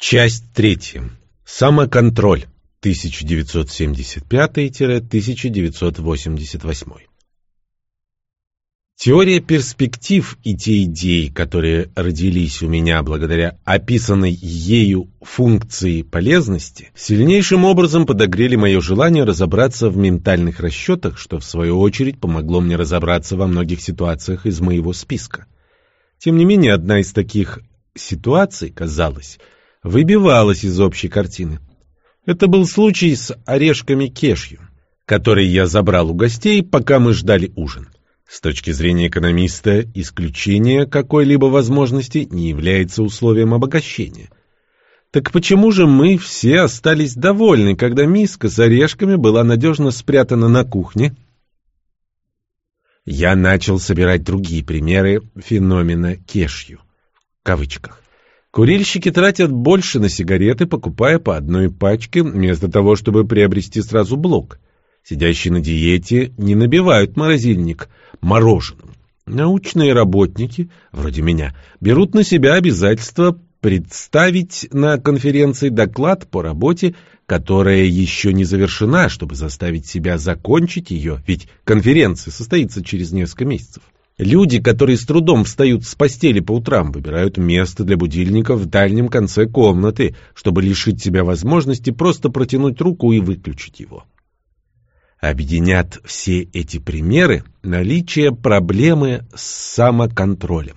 Часть третья. Самоконтроль. 1975-1988. Теория перспектив и те идеи, которые родились у меня благодаря описанной ею функции полезности, сильнейшим образом подогрели мое желание разобраться в ментальных расчетах, что в свою очередь помогло мне разобраться во многих ситуациях из моего списка. Тем не менее, одна из таких ситуаций, казалось, выбивалась из общей картины. Это был случай с орешками кешью, который я забрал у гостей, пока мы ждали ужин. С точки зрения экономиста, исключение какой-либо возможности не является условием обогащения. Так почему же мы все остались довольны, когда миска с орешками была надежно спрятана на кухне? Я начал собирать другие примеры феномена кешью, в кавычках. Курильщики тратят больше на сигареты, покупая по одной пачке, вместо того, чтобы приобрести сразу блок. Сидящие на диете не набивают морозильник мороженым. Научные работники, вроде меня, берут на себя обязательство представить на конференции доклад по работе, которая еще не завершена, чтобы заставить себя закончить ее, ведь конференция состоится через несколько месяцев. Люди, которые с трудом встают с постели по утрам, выбирают место для будильника в дальнем конце комнаты, чтобы лишить себя возможности просто протянуть руку и выключить его. Объединят все эти примеры наличие проблемы с самоконтролем.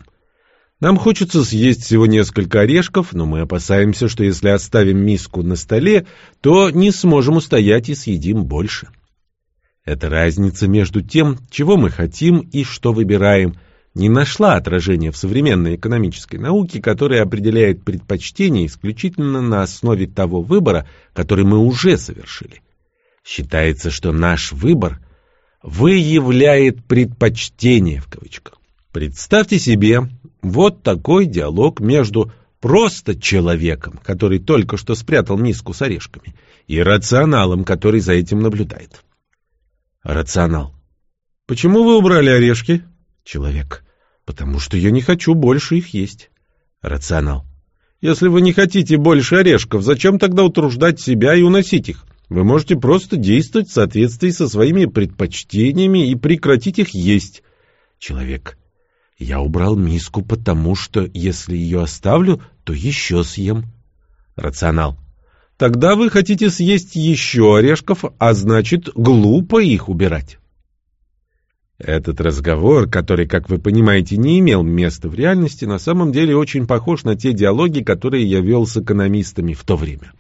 Нам хочется съесть всего несколько орешков, но мы опасаемся, что если оставим миску на столе, то не сможем устоять и съедим больше. Эта разница между тем, чего мы хотим и что выбираем, не нашла отражения в современной экономической науке, которая определяет предпочтение исключительно на основе того выбора, который мы уже совершили. Считается, что наш выбор выявляет предпочтение в кавычках. Представьте себе вот такой диалог между просто человеком, который только что спрятал миску с орешками, и рационалом, который за этим наблюдает. Рационал. Почему вы убрали орешки? Человек. Потому что я не хочу больше их есть. Рационал. Если вы не хотите больше орешков, зачем тогда утруждать себя и уносить их? Вы можете просто действовать в соответствии со своими предпочтениями и прекратить их есть. Человек. Я убрал миску, потому что, если ее оставлю, то еще съем. Рационал. Тогда вы хотите съесть еще орешков, а значит, глупо их убирать. Этот разговор, который, как вы понимаете, не имел места в реальности, на самом деле очень похож на те диалоги, которые я вел с экономистами в то время.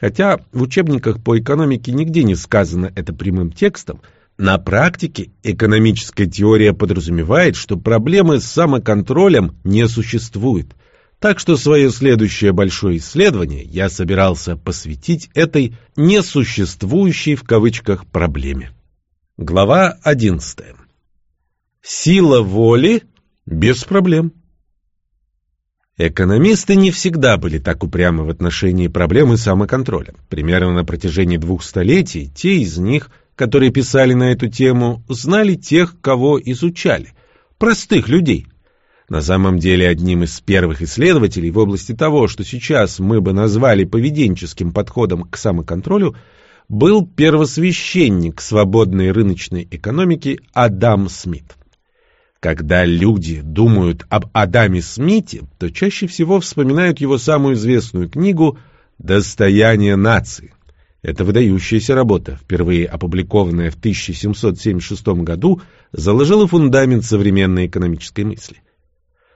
Хотя в учебниках по экономике нигде не сказано это прямым текстом, на практике экономическая теория подразумевает, что проблемы с самоконтролем не существует – так что свое следующее большое исследование я собирался посвятить этой несуществующей в кавычках проблеме. Глава 11. Сила воли без проблем. Экономисты не всегда были так упрямы в отношении проблемы самоконтроля. Примерно на протяжении двух столетий те из них, которые писали на эту тему, знали тех, кого изучали, простых людей – на самом деле одним из первых исследователей в области того, что сейчас мы бы назвали поведенческим подходом к самоконтролю, был первосвященник свободной рыночной экономики Адам Смит. Когда люди думают об Адаме Смите, то чаще всего вспоминают его самую известную книгу «Достояние нации». Эта выдающаяся работа, впервые опубликованная в 1776 году, заложила фундамент современной экономической мысли.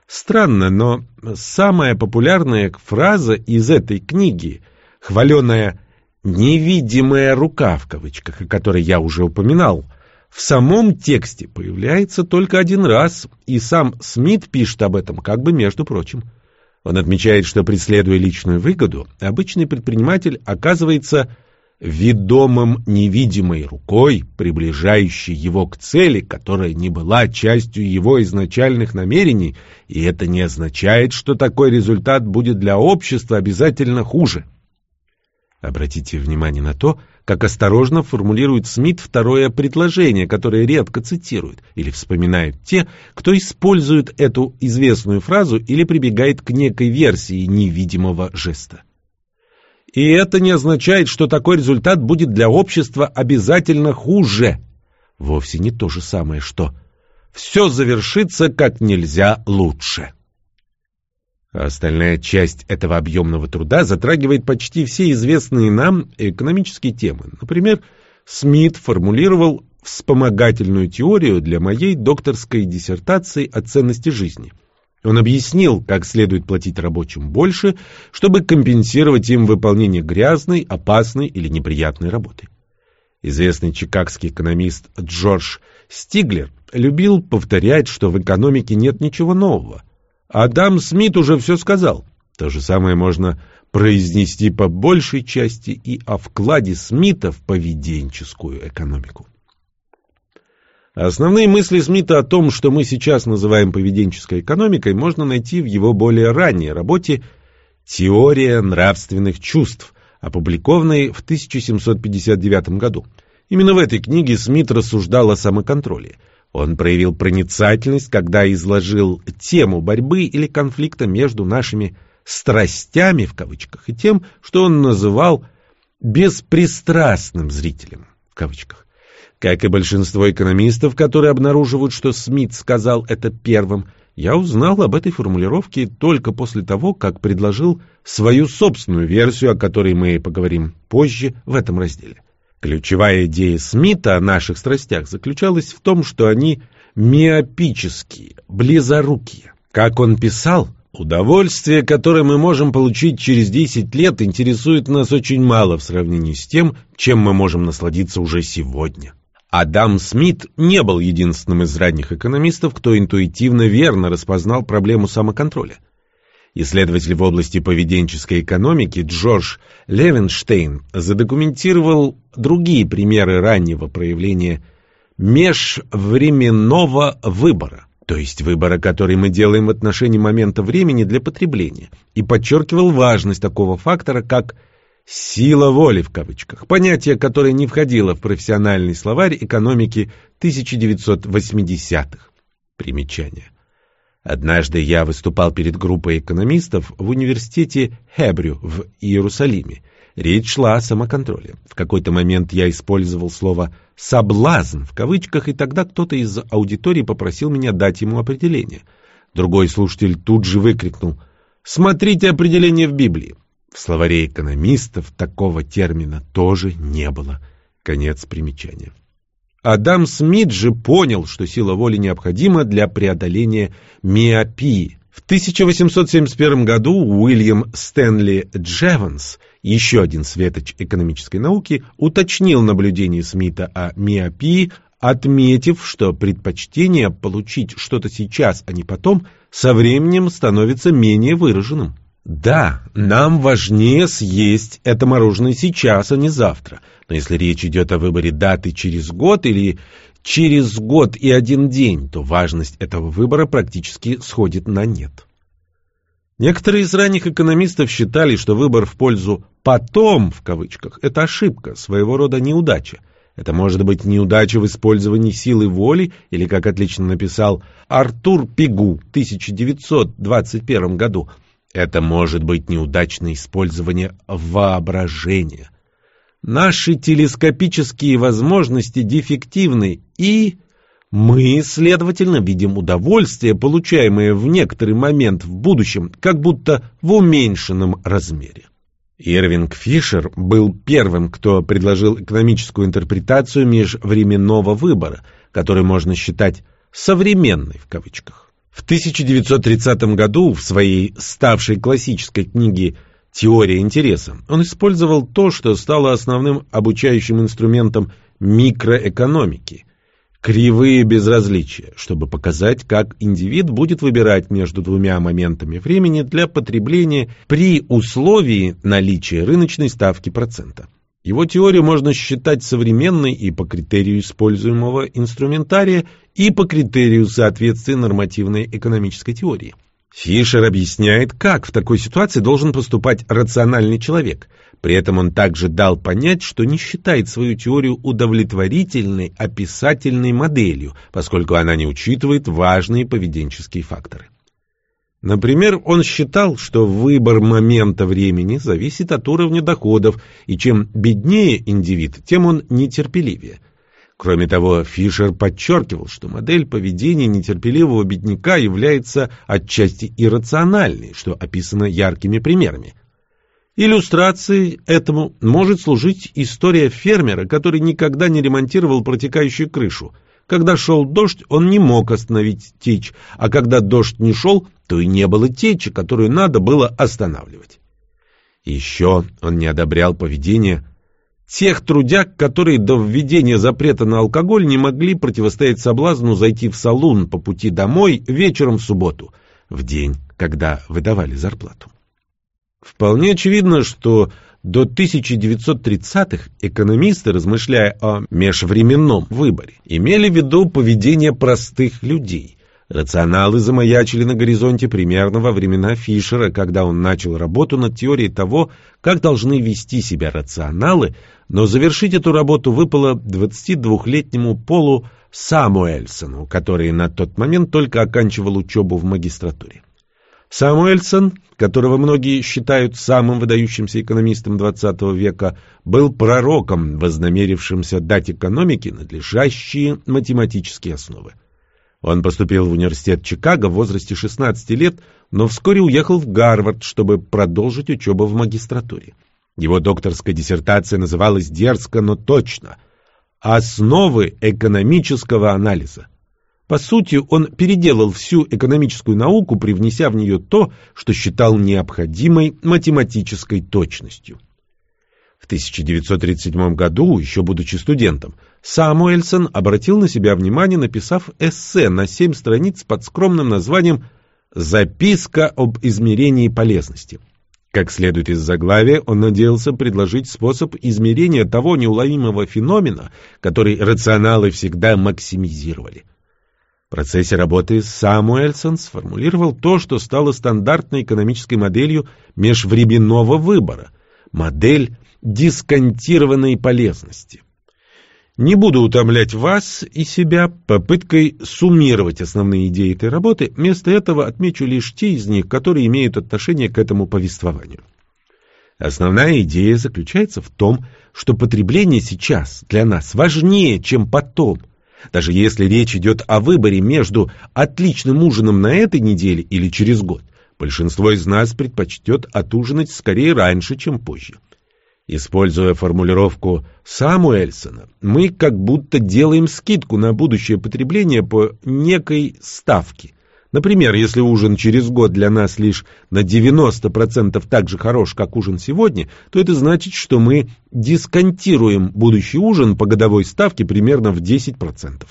Странно, но самая популярная фраза из этой книги, хваленая «невидимая рука» в кавычках, о которой я уже упоминал, в самом тексте появляется только один раз, и сам Смит пишет об этом как бы между прочим. Он отмечает, что преследуя личную выгоду, обычный предприниматель оказывается ведомым невидимой рукой, приближающей его к цели, которая не была частью его изначальных намерений, и это не означает, что такой результат будет для общества обязательно хуже. Обратите внимание на то, как осторожно формулирует Смит второе предложение, которое редко цитируют или вспоминают те, кто использует эту известную фразу или прибегает к некой версии невидимого жеста. И это не означает, что такой результат будет для общества обязательно хуже. Вовсе не то же самое, что «все завершится как нельзя лучше». остальная часть этого объемного труда затрагивает почти все известные нам экономические темы. Например, Смит формулировал вспомогательную теорию для моей докторской диссертации о ценности жизни – он объяснил, как следует платить рабочим больше, чтобы компенсировать им выполнение грязной, опасной или неприятной работы. Известный чикагский экономист Джордж Стиглер любил повторять, что в экономике нет ничего нового. Адам Смит уже все сказал. То же самое можно произнести по большей части и о вкладе Смита в поведенческую экономику. Основные мысли Смита о том, что мы сейчас называем поведенческой экономикой, можно найти в его более ранней работе «Теория нравственных чувств», опубликованной в 1759 году. Именно в этой книге Смит рассуждал о самоконтроле. Он проявил проницательность, когда изложил тему борьбы или конфликта между нашими «страстями» в кавычках и тем, что он называл «беспристрастным зрителем» в кавычках. Как и большинство экономистов, которые обнаруживают, что Смит сказал это первым, я узнал об этой формулировке только после того, как предложил свою собственную версию, о которой мы поговорим позже в этом разделе. Ключевая идея Смита о наших страстях заключалась в том, что они миопические, близорукие. Как он писал, удовольствие, которое мы можем получить через 10 лет, интересует нас очень мало в сравнении с тем, чем мы можем насладиться уже сегодня. Адам Смит не был единственным из ранних экономистов, кто интуитивно верно распознал проблему самоконтроля. Исследователь в области поведенческой экономики Джордж Левенштейн задокументировал другие примеры раннего проявления межвременного выбора, то есть выбора, который мы делаем в отношении момента времени для потребления, и подчеркивал важность такого фактора, как – «Сила воли» в кавычках, понятие, которое не входило в профессиональный словарь экономики 1980-х. Примечание. Однажды я выступал перед группой экономистов в университете Хебрю в Иерусалиме. Речь шла о самоконтроле. В какой-то момент я использовал слово «соблазн» в кавычках, и тогда кто-то из аудитории попросил меня дать ему определение. Другой слушатель тут же выкрикнул «Смотрите определение в Библии». В словаре экономистов такого термина тоже не было. Конец примечания. Адам Смит же понял, что сила воли необходима для преодоления миопии. В 1871 году Уильям Стэнли Джеванс, еще один светоч экономической науки, уточнил наблюдение Смита о миопии, отметив, что предпочтение получить что-то сейчас, а не потом, со временем становится менее выраженным. Да, нам важнее съесть это мороженое сейчас, а не завтра. Но если речь идет о выборе даты через год или через год и один день, то важность этого выбора практически сходит на нет. Некоторые из ранних экономистов считали, что выбор в пользу «потом» в кавычках – это ошибка, своего рода неудача. Это может быть неудача в использовании силы воли, или, как отлично написал Артур Пигу в 1921 году – это может быть неудачное использование воображения. Наши телескопические возможности дефективны, и мы, следовательно, видим удовольствие, получаемое в некоторый момент в будущем, как будто в уменьшенном размере. Ирвинг Фишер был первым, кто предложил экономическую интерпретацию межвременного выбора, который можно считать «современной» в кавычках. В 1930 году в своей ставшей классической книге «Теория интереса» он использовал то, что стало основным обучающим инструментом микроэкономики – кривые безразличия, чтобы показать, как индивид будет выбирать между двумя моментами времени для потребления при условии наличия рыночной ставки процента. Его теорию можно считать современной и по критерию используемого инструментария, и по критерию соответствия нормативной экономической теории. Фишер объясняет, как в такой ситуации должен поступать рациональный человек. При этом он также дал понять, что не считает свою теорию удовлетворительной описательной моделью, поскольку она не учитывает важные поведенческие факторы. Например, он считал, что выбор момента времени зависит от уровня доходов, и чем беднее индивид, тем он нетерпеливее. Кроме того, Фишер подчеркивал, что модель поведения нетерпеливого бедняка является отчасти иррациональной, что описано яркими примерами. Иллюстрацией этому может служить история фермера, который никогда не ремонтировал протекающую крышу. Когда шел дождь, он не мог остановить течь, а когда дождь не шел, то и не было течи, которую надо было останавливать. Еще он не одобрял поведение тех трудяг, которые до введения запрета на алкоголь не могли противостоять соблазну зайти в салон по пути домой вечером в субботу, в день, когда выдавали зарплату. Вполне очевидно, что до 1930-х экономисты, размышляя о межвременном выборе, имели в виду поведение простых людей. Рационалы замаячили на горизонте примерно во времена Фишера, когда он начал работу над теорией того, как должны вести себя рационалы, но завершить эту работу выпало 22-летнему Полу Самуэльсону, который на тот момент только оканчивал учебу в магистратуре. Самуэльсон, которого многие считают самым выдающимся экономистом XX века, был пророком, вознамерившимся дать экономике надлежащие математические основы. Он поступил в университет Чикаго в возрасте 16 лет, но вскоре уехал в Гарвард, чтобы продолжить учебу в магистратуре. Его докторская диссертация называлась дерзко, но точно «Основы экономического анализа». По сути, он переделал всю экономическую науку, привнеся в нее то, что считал необходимой математической точностью. В 1937 году, еще будучи студентом, Самуэльсон обратил на себя внимание, написав эссе на семь страниц под скромным названием «Записка об измерении полезности». Как следует из заглавия, он надеялся предложить способ измерения того неуловимого феномена, который рационалы всегда максимизировали процессе работы Самуэльсон сформулировал то, что стало стандартной экономической моделью межвременного выбора – модель дисконтированной полезности. Не буду утомлять вас и себя попыткой суммировать основные идеи этой работы, вместо этого отмечу лишь те из них, которые имеют отношение к этому повествованию. Основная идея заключается в том, что потребление сейчас для нас важнее, чем потом – даже если речь идет о выборе между отличным ужином на этой неделе или через год, большинство из нас предпочтет отужинать скорее раньше, чем позже. Используя формулировку Самуэльсона, мы как будто делаем скидку на будущее потребление по некой ставке – Например, если ужин через год для нас лишь на 90% так же хорош, как ужин сегодня, то это значит, что мы дисконтируем будущий ужин по годовой ставке примерно в 10%.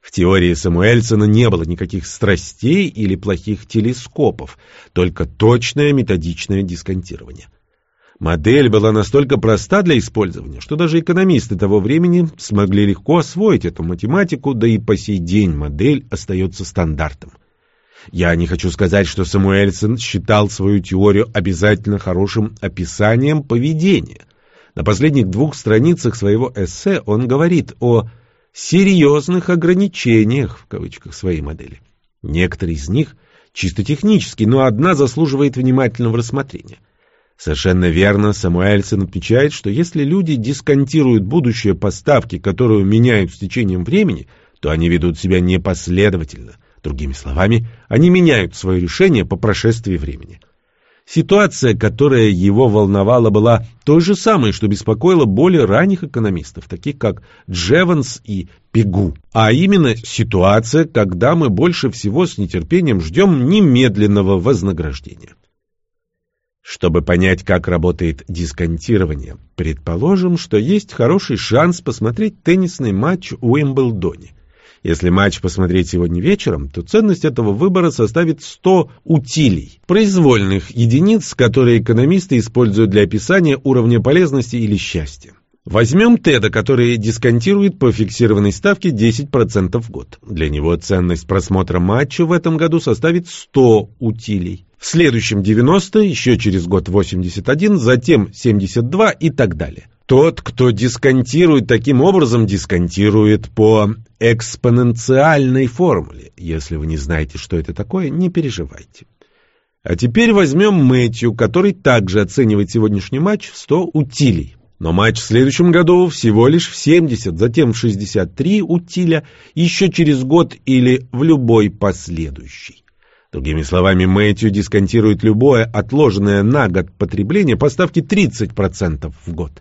В теории Самуэльсона не было никаких страстей или плохих телескопов, только точное методичное дисконтирование. Модель была настолько проста для использования, что даже экономисты того времени смогли легко освоить эту математику, да и по сей день модель остается стандартом. Я не хочу сказать, что Самуэльсон считал свою теорию обязательно хорошим описанием поведения. На последних двух страницах своего эссе он говорит о «серьезных ограничениях» в кавычках своей модели. Некоторые из них чисто технические, но одна заслуживает внимательного рассмотрения. Совершенно верно, Самуэльсон отмечает, что если люди дисконтируют будущее поставки, которую меняют с течением времени, то они ведут себя непоследовательно – Другими словами, они меняют свое решение по прошествии времени. Ситуация, которая его волновала, была той же самой, что беспокоила более ранних экономистов, таких как Джеванс и Пигу. А именно ситуация, когда мы больше всего с нетерпением ждем немедленного вознаграждения. Чтобы понять, как работает дисконтирование, предположим, что есть хороший шанс посмотреть теннисный матч в Уимблдоне – если матч посмотреть сегодня вечером, то ценность этого выбора составит 100 утилей, произвольных единиц, которые экономисты используют для описания уровня полезности или счастья. Возьмем Теда, который дисконтирует по фиксированной ставке 10% в год. Для него ценность просмотра матча в этом году составит 100 утилей. В следующем 90, еще через год 81, затем 72 и так далее. Тот, кто дисконтирует таким образом, дисконтирует по экспоненциальной формуле. Если вы не знаете, что это такое, не переживайте. А теперь возьмем Мэтью, который также оценивает сегодняшний матч в 100 утилей. Но матч в следующем году всего лишь в 70, затем в 63 утиля, еще через год или в любой последующий. Другими словами, Мэтью дисконтирует любое отложенное на год потребление по ставке 30% в год.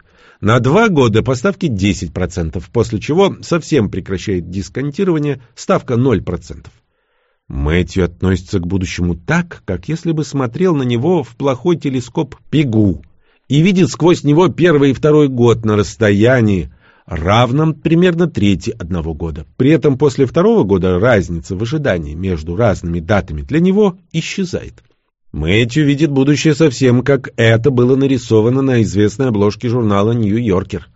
На два года по ставке 10%, после чего совсем прекращает дисконтирование, ставка 0%. Мэтью относится к будущему так, как если бы смотрел на него в плохой телескоп Пигу и видит сквозь него первый и второй год на расстоянии, равном примерно трети одного года. При этом после второго года разница в ожидании между разными датами для него исчезает. Мэтью видит будущее совсем как это было нарисовано на известной обложке журнала «Нью-Йоркер».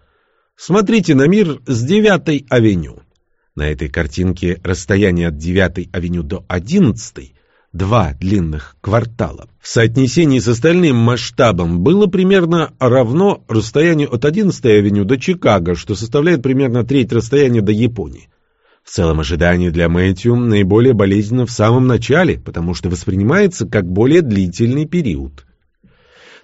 Смотрите на мир с девятой авеню. На этой картинке расстояние от девятой авеню до одиннадцатой два длинных квартала. В соотнесении с остальным масштабом было примерно равно расстоянию от 11-й авеню до Чикаго, что составляет примерно треть расстояния до Японии. В целом ожидание для Мэтью наиболее болезненно в самом начале, потому что воспринимается как более длительный период.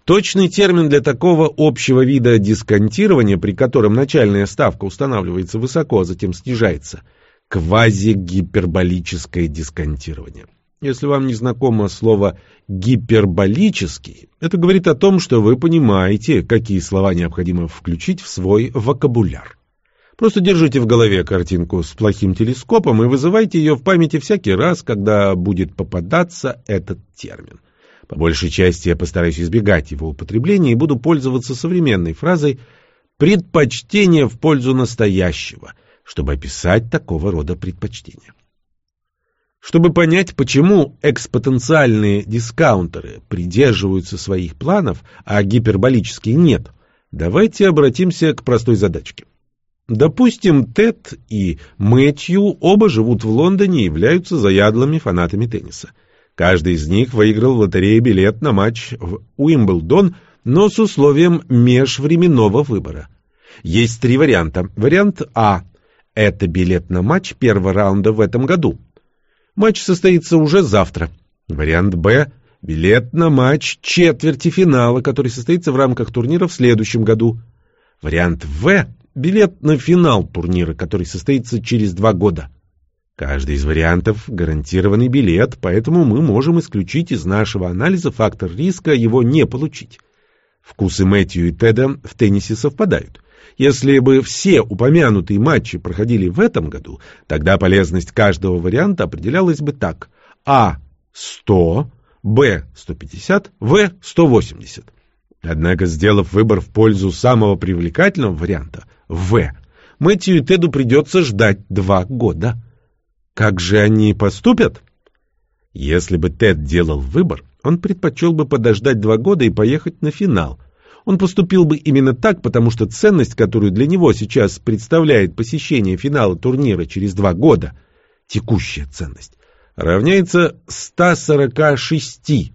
Точный термин для такого общего вида дисконтирования, при котором начальная ставка устанавливается высоко, а затем снижается – квазигиперболическое дисконтирование. Если вам не знакомо слово «гиперболический», это говорит о том, что вы понимаете, какие слова необходимо включить в свой вокабуляр. Просто держите в голове картинку с плохим телескопом и вызывайте ее в памяти всякий раз, когда будет попадаться этот термин. По большей части я постараюсь избегать его употребления и буду пользоваться современной фразой «предпочтение в пользу настоящего», чтобы описать такого рода предпочтения. Чтобы понять, почему экспотенциальные дискаунтеры придерживаются своих планов, а гиперболические нет, давайте обратимся к простой задачке. Допустим, Тед и Мэтью оба живут в Лондоне и являются заядлыми фанатами тенниса. Каждый из них выиграл в лотерее билет на матч в Уимблдон, но с условием межвременного выбора. Есть три варианта. Вариант А – это билет на матч первого раунда в этом году – Матч состоится уже завтра. Вариант «Б» — билет на матч четверти финала, который состоится в рамках турнира в следующем году. Вариант «В» — билет на финал турнира, который состоится через два года. Каждый из вариантов – гарантированный билет, поэтому мы можем исключить из нашего анализа фактор риска его не получить. Вкусы Мэтью и Теда в теннисе совпадают. Если бы все упомянутые матчи проходили в этом году, тогда полезность каждого варианта определялась бы так. А – 100, Б – 150, В – 180. Однако, сделав выбор в пользу самого привлекательного варианта – В, Мэтью и Теду придется ждать два года. Как же они поступят? Если бы Тед делал выбор, он предпочел бы подождать два года и поехать на финал – он поступил бы именно так, потому что ценность, которую для него сейчас представляет посещение финала турнира через два года, текущая ценность, равняется 146,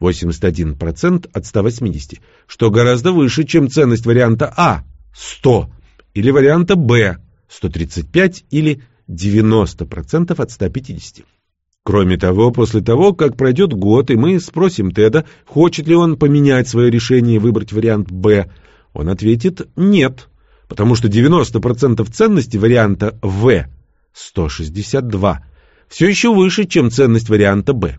81% от 180, что гораздо выше, чем ценность варианта А, 100, или варианта Б, 135 или 90% от 150. Кроме того, после того, как пройдет год, и мы спросим Теда, хочет ли он поменять свое решение и выбрать вариант «Б», он ответит «нет», потому что 90% ценности варианта «В» 162 все еще выше, чем ценность варианта «Б».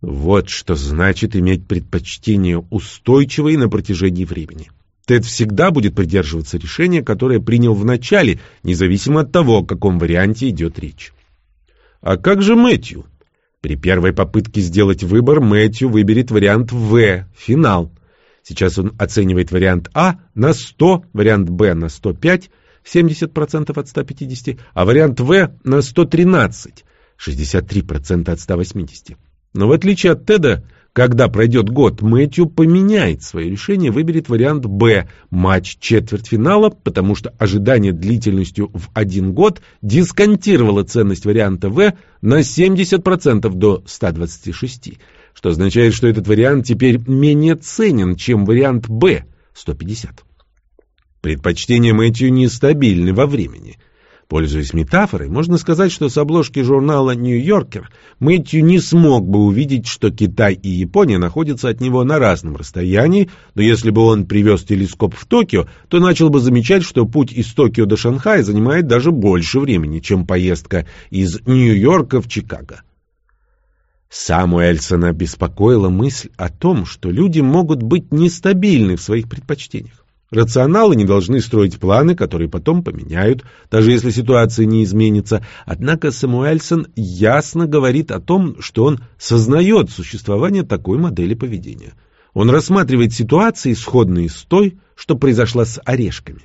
Вот что значит иметь предпочтение устойчивое на протяжении времени. Тед всегда будет придерживаться решения, которое принял в начале, независимо от того, о каком варианте идет речь. А как же Мэтью? При первой попытке сделать выбор Мэтью выберет вариант В, финал. Сейчас он оценивает вариант А на 100, вариант Б на 105, 70% от 150, а вариант В на 113, 63% от 180. Но в отличие от Теда, когда пройдет год, Мэтью поменяет свое решение, выберет вариант «Б» – матч четвертьфинала, потому что ожидание длительностью в один год дисконтировало ценность варианта «В» на 70% до 126, что означает, что этот вариант теперь менее ценен, чем вариант «Б» – 150. Предпочтения Мэтью нестабильны во времени. Пользуясь метафорой, можно сказать, что с обложки журнала «Нью-Йоркер» Мэтью не смог бы увидеть, что Китай и Япония находятся от него на разном расстоянии, но если бы он привез телескоп в Токио, то начал бы замечать, что путь из Токио до Шанхая занимает даже больше времени, чем поездка из Нью-Йорка в Чикаго. Самуэльсона беспокоила мысль о том, что люди могут быть нестабильны в своих предпочтениях. Рационалы не должны строить планы, которые потом поменяют, даже если ситуация не изменится. Однако Самуэльсон ясно говорит о том, что он сознает существование такой модели поведения. Он рассматривает ситуации, сходные с той, что произошла с орешками.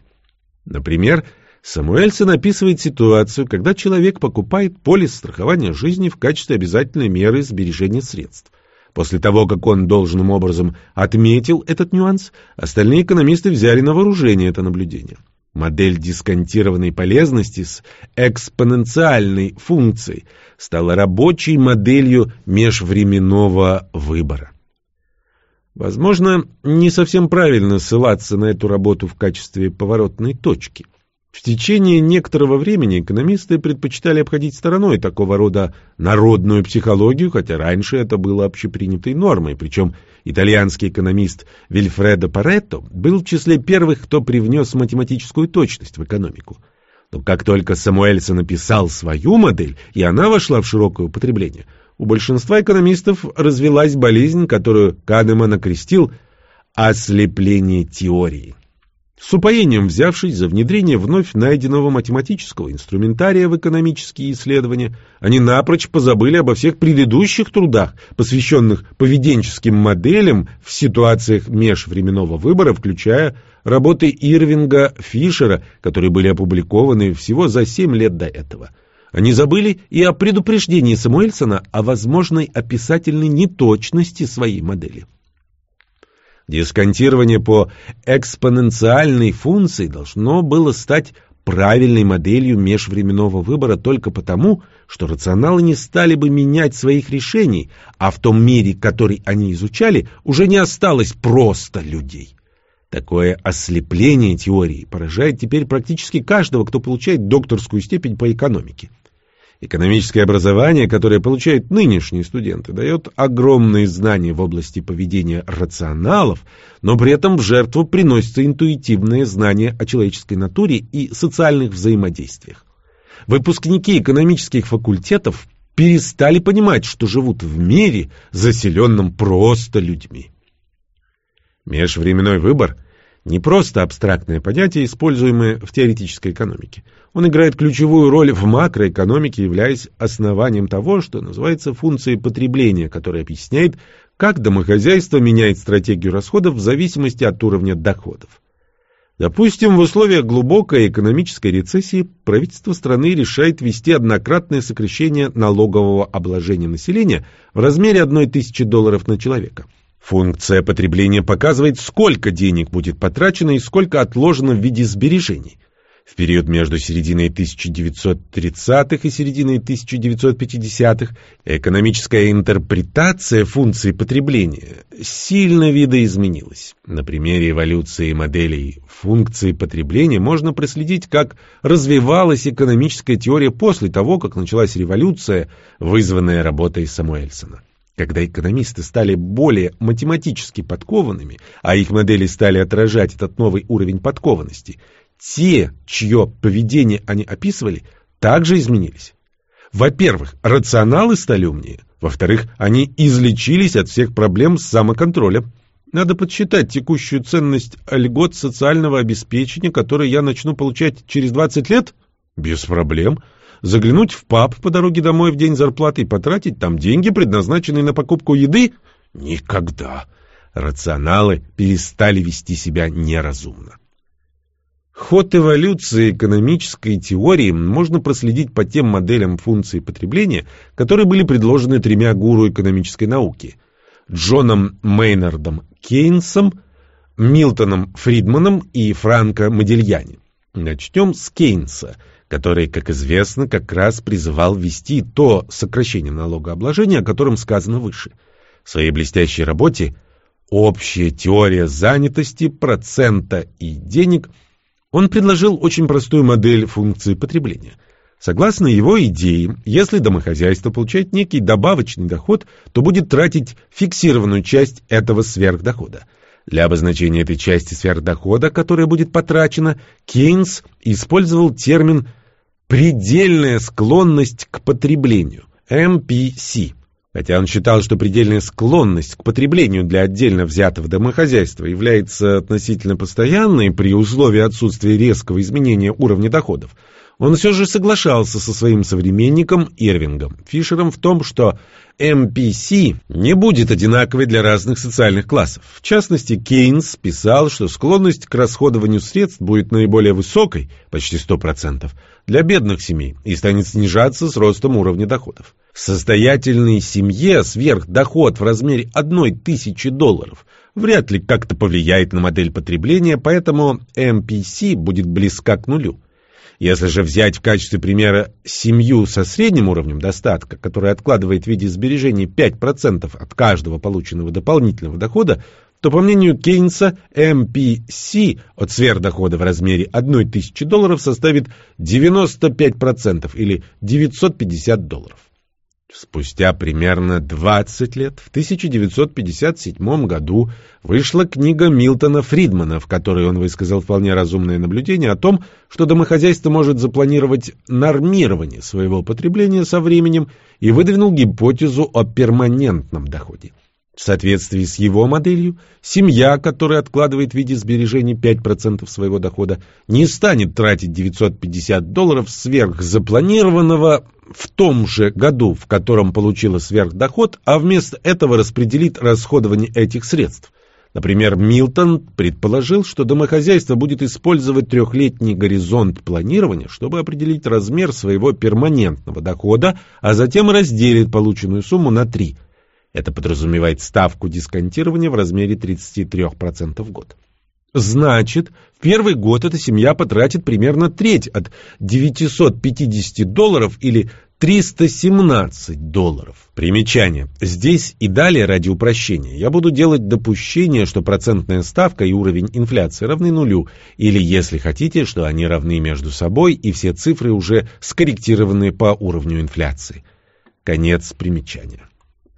Например, Самуэльсон описывает ситуацию, когда человек покупает полис страхования жизни в качестве обязательной меры сбережения средств. После того, как он должным образом отметил этот нюанс, остальные экономисты взяли на вооружение это наблюдение. Модель дисконтированной полезности с экспоненциальной функцией стала рабочей моделью межвременного выбора. Возможно, не совсем правильно ссылаться на эту работу в качестве поворотной точки. В течение некоторого времени экономисты предпочитали обходить стороной такого рода народную психологию, хотя раньше это было общепринятой нормой, причем итальянский экономист Вильфредо Паретто был в числе первых, кто привнес математическую точность в экономику. Но как только Самуэльсон написал свою модель, и она вошла в широкое употребление, у большинства экономистов развелась болезнь, которую Канеман окрестил «ослепление теории». С упоением взявшись за внедрение вновь найденного математического инструментария в экономические исследования, они напрочь позабыли обо всех предыдущих трудах, посвященных поведенческим моделям в ситуациях межвременного выбора, включая работы Ирвинга Фишера, которые были опубликованы всего за 7 лет до этого. Они забыли и о предупреждении Самуэльсона о возможной описательной неточности своей модели. Дисконтирование по экспоненциальной функции должно было стать правильной моделью межвременного выбора только потому, что рационалы не стали бы менять своих решений, а в том мире, который они изучали, уже не осталось просто людей. Такое ослепление теории поражает теперь практически каждого, кто получает докторскую степень по экономике. Экономическое образование, которое получают нынешние студенты, дает огромные знания в области поведения рационалов, но при этом в жертву приносится интуитивное знание о человеческой натуре и социальных взаимодействиях. Выпускники экономических факультетов перестали понимать, что живут в мире, заселенном просто людьми. Межвременной выбор – не просто абстрактное понятие, используемое в теоретической экономике. Он играет ключевую роль в макроэкономике, являясь основанием того, что называется функцией потребления, которая объясняет, как домохозяйство меняет стратегию расходов в зависимости от уровня доходов. Допустим, в условиях глубокой экономической рецессии правительство страны решает ввести однократное сокращение налогового обложения населения в размере 1000 долларов на человека – Функция потребления показывает, сколько денег будет потрачено и сколько отложено в виде сбережений. В период между серединой 1930-х и серединой 1950-х экономическая интерпретация функции потребления сильно видоизменилась. На примере эволюции моделей функции потребления можно проследить, как развивалась экономическая теория после того, как началась революция, вызванная работой Самуэльсона. Когда экономисты стали более математически подкованными, а их модели стали отражать этот новый уровень подкованности, те, чье поведение они описывали, также изменились. Во-первых, рационалы стали умнее. Во-вторых, они излечились от всех проблем с самоконтролем. Надо подсчитать текущую ценность льгот социального обеспечения, которые я начну получать через 20 лет? Без проблем заглянуть в паб по дороге домой в день зарплаты и потратить там деньги, предназначенные на покупку еды? Никогда. Рационалы перестали вести себя неразумно. Ход эволюции экономической теории можно проследить по тем моделям функции потребления, которые были предложены тремя гуру экономической науки – Джоном Мейнардом Кейнсом, Милтоном Фридманом и Франко Модильяни. Начнем с Кейнса – который, как известно, как раз призывал ввести то сокращение налогообложения, о котором сказано выше. В своей блестящей работе «Общая теория занятости, процента и денег» Он предложил очень простую модель функции потребления. Согласно его идее, если домохозяйство получает некий добавочный доход, то будет тратить фиксированную часть этого сверхдохода. Для обозначения этой части сверхдохода, которая будет потрачена, Кейнс использовал термин «предельная склонность к потреблению» – MPC. Хотя он считал, что предельная склонность к потреблению для отдельно взятого домохозяйства является относительно постоянной при условии отсутствия резкого изменения уровня доходов, он все же соглашался со своим современником Ирвингом Фишером в том, что MPC не будет одинаковой для разных социальных классов. В частности, Кейнс писал, что склонность к расходованию средств будет наиболее высокой, почти 100%, для бедных семей и станет снижаться с ростом уровня доходов. В состоятельной семье сверхдоход в размере одной тысячи долларов вряд ли как-то повлияет на модель потребления, поэтому MPC будет близка к нулю. Если же взять в качестве примера семью со средним уровнем достатка, которая откладывает в виде сбережений 5% от каждого полученного дополнительного дохода, то, по мнению Кейнса, MPC от сверхдохода в размере 1000 долларов составит 95% или 950 долларов. Спустя примерно 20 лет, в 1957 году, вышла книга Милтона Фридмана, в которой он высказал вполне разумное наблюдение о том, что домохозяйство может запланировать нормирование своего потребления со временем и выдвинул гипотезу о перманентном доходе. В соответствии с его моделью, семья, которая откладывает в виде сбережений 5% своего дохода, не станет тратить 950 долларов сверх запланированного в том же году, в котором получила сверхдоход, а вместо этого распределит расходование этих средств. Например, Милтон предположил, что домохозяйство будет использовать трехлетний горизонт планирования, чтобы определить размер своего перманентного дохода, а затем разделит полученную сумму на три – это подразумевает ставку дисконтирования в размере 33% в год. Значит, в первый год эта семья потратит примерно треть от 950 долларов или 317 долларов. Примечание. Здесь и далее ради упрощения я буду делать допущение, что процентная ставка и уровень инфляции равны нулю, или, если хотите, что они равны между собой и все цифры уже скорректированы по уровню инфляции. Конец примечания.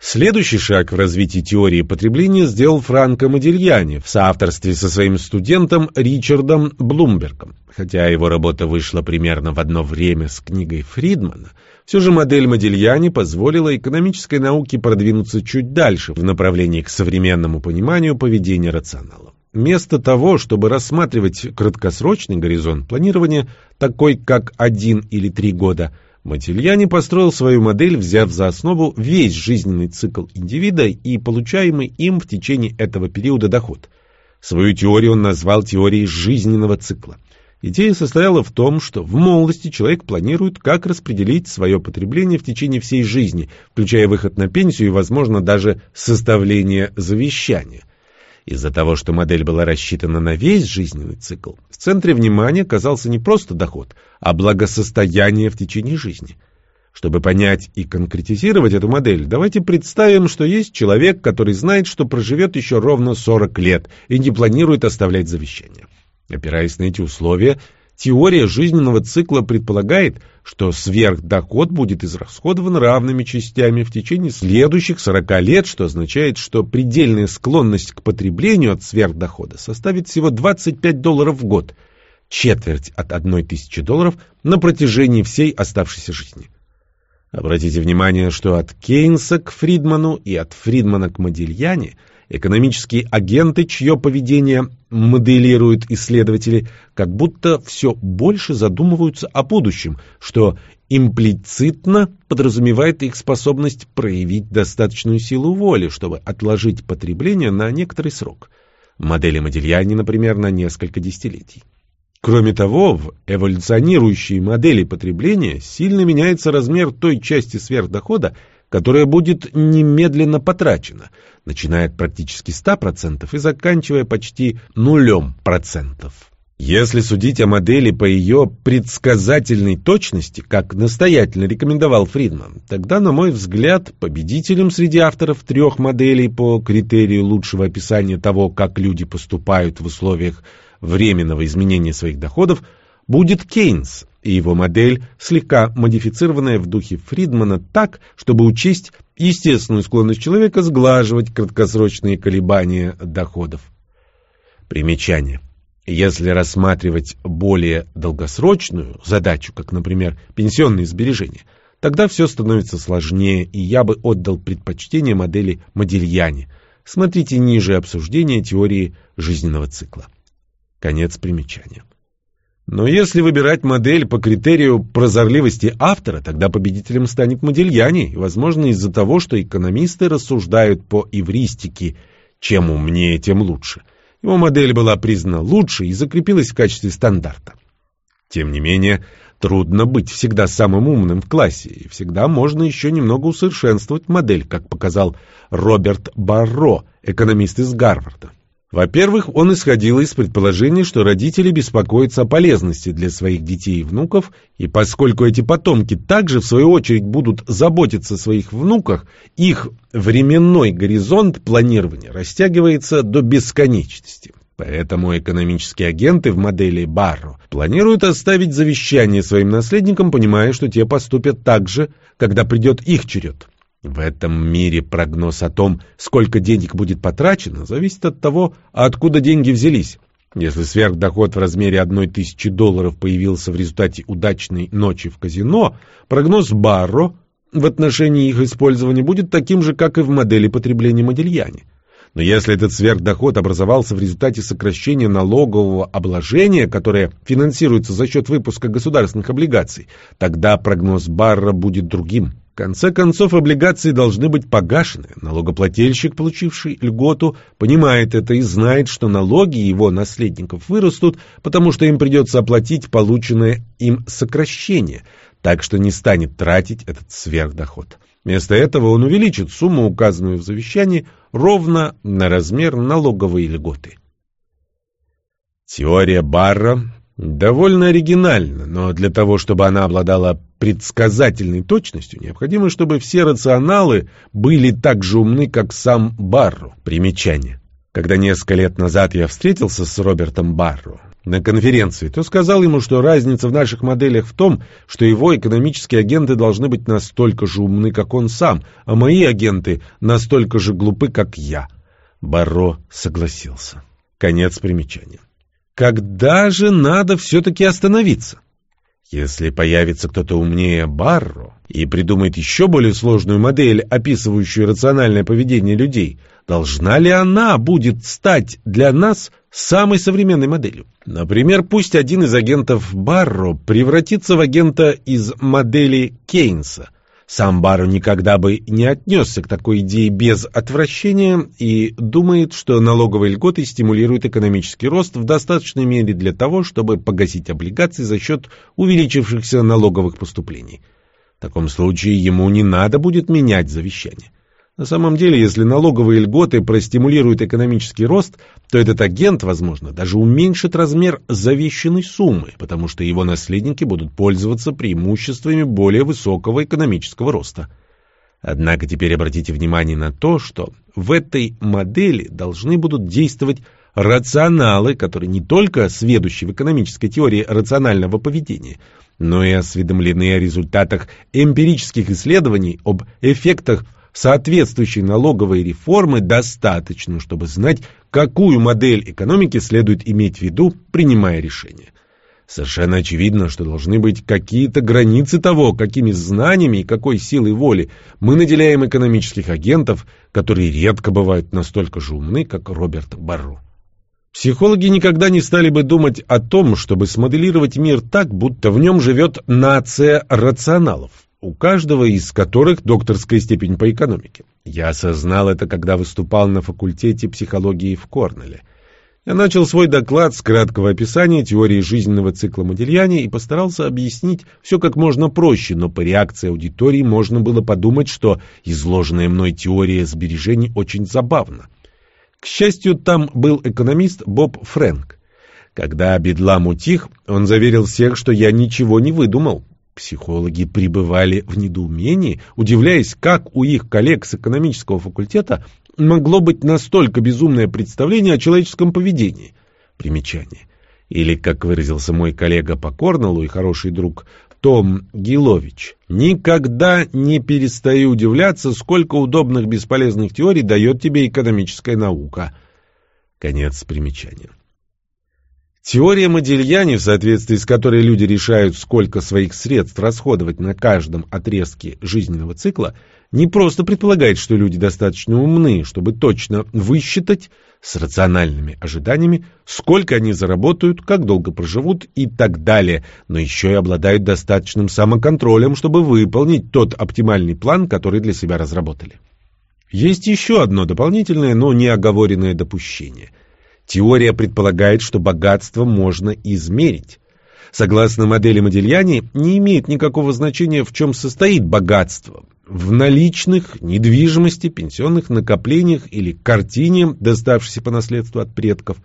Следующий шаг в развитии теории потребления сделал Франко Модильяни в соавторстве со своим студентом Ричардом Блумбергом. Хотя его работа вышла примерно в одно время с книгой Фридмана, все же модель Модильяни позволила экономической науке продвинуться чуть дальше в направлении к современному пониманию поведения рационала. Вместо того, чтобы рассматривать краткосрочный горизонт планирования, такой как один или три года – Матильяни построил свою модель, взяв за основу весь жизненный цикл индивида и получаемый им в течение этого периода доход. Свою теорию он назвал теорией жизненного цикла. Идея состояла в том, что в молодости человек планирует, как распределить свое потребление в течение всей жизни, включая выход на пенсию и, возможно, даже составление завещания – из-за того, что модель была рассчитана на весь жизненный цикл, в центре внимания оказался не просто доход, а благосостояние в течение жизни. Чтобы понять и конкретизировать эту модель, давайте представим, что есть человек, который знает, что проживет еще ровно 40 лет и не планирует оставлять завещание. Опираясь на эти условия, Теория жизненного цикла предполагает, что сверхдоход будет израсходован равными частями в течение следующих 40 лет, что означает, что предельная склонность к потреблению от сверхдохода составит всего 25 долларов в год, четверть от 1000 долларов на протяжении всей оставшейся жизни. Обратите внимание, что от Кейнса к Фридману и от Фридмана к Модильяне – Экономические агенты, чье поведение моделируют исследователи, как будто все больше задумываются о будущем, что имплицитно подразумевает их способность проявить достаточную силу воли, чтобы отложить потребление на некоторый срок. Модели Модельяни, например, на несколько десятилетий. Кроме того, в эволюционирующей модели потребления сильно меняется размер той части сверхдохода, которая будет немедленно потрачена, начиная от практически 100% и заканчивая почти нулем процентов. Если судить о модели по ее предсказательной точности, как настоятельно рекомендовал Фридман, тогда, на мой взгляд, победителем среди авторов трех моделей по критерию лучшего описания того, как люди поступают в условиях временного изменения своих доходов, будет Кейнс и его модель, слегка модифицированная в духе Фридмана так, чтобы учесть естественную склонность человека сглаживать краткосрочные колебания доходов. Примечание. Если рассматривать более долгосрочную задачу, как, например, пенсионные сбережения, тогда все становится сложнее, и я бы отдал предпочтение модели Модильяне. Смотрите ниже обсуждение теории жизненного цикла. Конец примечания. Но если выбирать модель по критерию прозорливости автора, тогда победителем станет Модильяне, и, возможно, из-за того, что экономисты рассуждают по эвристике «чем умнее, тем лучше». Его модель была признана лучшей и закрепилась в качестве стандарта. Тем не менее, трудно быть всегда самым умным в классе, и всегда можно еще немного усовершенствовать модель, как показал Роберт Барро, экономист из Гарварда. Во-первых, он исходил из предположения, что родители беспокоятся о полезности для своих детей и внуков, и поскольку эти потомки также, в свою очередь, будут заботиться о своих внуках, их временной горизонт планирования растягивается до бесконечности. Поэтому экономические агенты в модели Барро планируют оставить завещание своим наследникам, понимая, что те поступят так же, когда придет их черед. В этом мире прогноз о том, сколько денег будет потрачено, зависит от того, откуда деньги взялись. Если сверхдоход в размере одной тысячи долларов появился в результате удачной ночи в казино, прогноз Барро в отношении их использования будет таким же, как и в модели потребления Модельяне. Но если этот сверхдоход образовался в результате сокращения налогового обложения, которое финансируется за счет выпуска государственных облигаций, тогда прогноз Барра будет другим. В конце концов, облигации должны быть погашены. Налогоплательщик, получивший льготу, понимает это и знает, что налоги его наследников вырастут, потому что им придется оплатить полученное им сокращение, так что не станет тратить этот сверхдоход. Вместо этого он увеличит сумму, указанную в завещании, ровно на размер налоговой льготы. Теория Барра довольно оригинальна, но для того, чтобы она обладала предсказательной точностью, необходимо, чтобы все рационалы были так же умны, как сам Барро. Примечание. Когда несколько лет назад я встретился с Робертом Барро на конференции, то сказал ему, что разница в наших моделях в том, что его экономические агенты должны быть настолько же умны, как он сам, а мои агенты настолько же глупы, как я. Барро согласился. Конец примечания. Когда же надо все-таки остановиться? Если появится кто-то умнее Барро и придумает еще более сложную модель, описывающую рациональное поведение людей, должна ли она будет стать для нас самой современной моделью? Например, пусть один из агентов Барро превратится в агента из модели Кейнса – сам Бару никогда бы не отнесся к такой идее без отвращения и думает, что налоговые льготы стимулируют экономический рост в достаточной мере для того, чтобы погасить облигации за счет увеличившихся налоговых поступлений. В таком случае ему не надо будет менять завещание. На самом деле, если налоговые льготы простимулируют экономический рост, то этот агент, возможно, даже уменьшит размер завещанной суммы, потому что его наследники будут пользоваться преимуществами более высокого экономического роста. Однако теперь обратите внимание на то, что в этой модели должны будут действовать рационалы, которые не только сведущи в экономической теории рационального поведения, но и осведомлены о результатах эмпирических исследований об эффектах соответствующей налоговой реформы достаточно, чтобы знать, какую модель экономики следует иметь в виду, принимая решение. Совершенно очевидно, что должны быть какие-то границы того, какими знаниями и какой силой воли мы наделяем экономических агентов, которые редко бывают настолько же умны, как Роберт Барро. Психологи никогда не стали бы думать о том, чтобы смоделировать мир так, будто в нем живет нация рационалов у каждого из которых докторская степень по экономике. Я осознал это, когда выступал на факультете психологии в Корнелле. Я начал свой доклад с краткого описания теории жизненного цикла Модельяне и постарался объяснить все как можно проще, но по реакции аудитории можно было подумать, что изложенная мной теория сбережений очень забавна. К счастью, там был экономист Боб Фрэнк. Когда бедлам утих, он заверил всех, что я ничего не выдумал. Психологи пребывали в недоумении, удивляясь, как у их коллег с экономического факультета могло быть настолько безумное представление о человеческом поведении. Примечание. Или, как выразился мой коллега по Корнеллу и хороший друг том Гилович. Никогда не перестаю удивляться, сколько удобных бесполезных теорий дает тебе экономическая наука. Конец примечания. Теория Модильяни, в соответствии с которой люди решают, сколько своих средств расходовать на каждом отрезке жизненного цикла, не просто предполагает, что люди достаточно умны, чтобы точно высчитать с рациональными ожиданиями, сколько они заработают, как долго проживут и так далее, но еще и обладают достаточным самоконтролем, чтобы выполнить тот оптимальный план, который для себя разработали. Есть еще одно дополнительное, но не оговоренное допущение – Теория предполагает, что богатство можно измерить. Согласно модели Модельяни, не имеет никакого значения, в чем состоит богатство. В наличных, недвижимости, пенсионных накоплениях или картине, доставшейся по наследству от предков.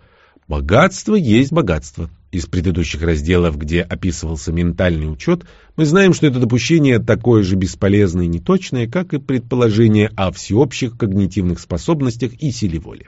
Богатство есть богатство. Из предыдущих разделов, где описывался ментальный учет, мы знаем, что это допущение такое же бесполезное и неточное, как и предположение о всеобщих когнитивных способностях и силе воли.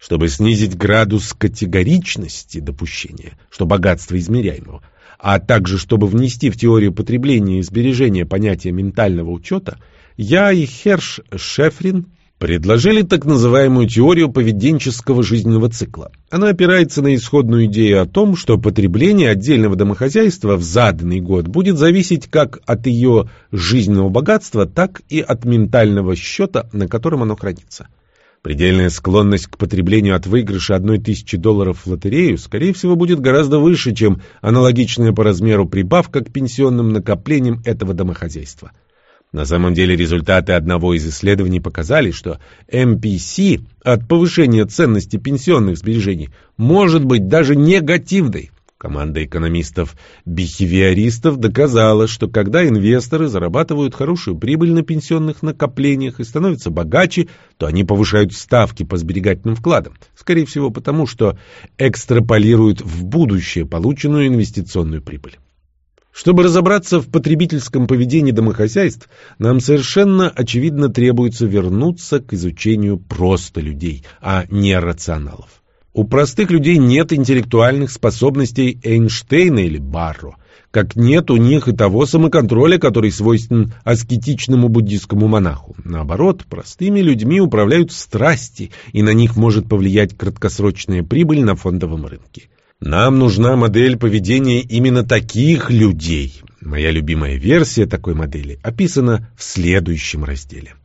Чтобы снизить градус категоричности допущения, что богатство измеряемого, а также чтобы внести в теорию потребления и сбережения понятие ментального учета, я и Херш Шефрин предложили так называемую теорию поведенческого жизненного цикла. Она опирается на исходную идею о том, что потребление отдельного домохозяйства в заданный год будет зависеть как от ее жизненного богатства, так и от ментального счета, на котором оно хранится. Предельная склонность к потреблению от выигрыша одной тысячи долларов в лотерею, скорее всего, будет гораздо выше, чем аналогичная по размеру прибавка к пенсионным накоплениям этого домохозяйства. На самом деле результаты одного из исследований показали, что MPC от повышения ценности пенсионных сбережений может быть даже негативной. Команда экономистов-бихевиористов доказала, что когда инвесторы зарабатывают хорошую прибыль на пенсионных накоплениях и становятся богаче, то они повышают ставки по сберегательным вкладам, скорее всего потому, что экстраполируют в будущее полученную инвестиционную прибыль. Чтобы разобраться в потребительском поведении домохозяйств, нам совершенно очевидно требуется вернуться к изучению просто людей, а не рационалов. У простых людей нет интеллектуальных способностей Эйнштейна или Барро, как нет у них и того самоконтроля, который свойственен аскетичному буддийскому монаху. Наоборот, простыми людьми управляют страсти, и на них может повлиять краткосрочная прибыль на фондовом рынке. Нам нужна модель поведения именно таких людей. Моя любимая версия такой модели описана в следующем разделе.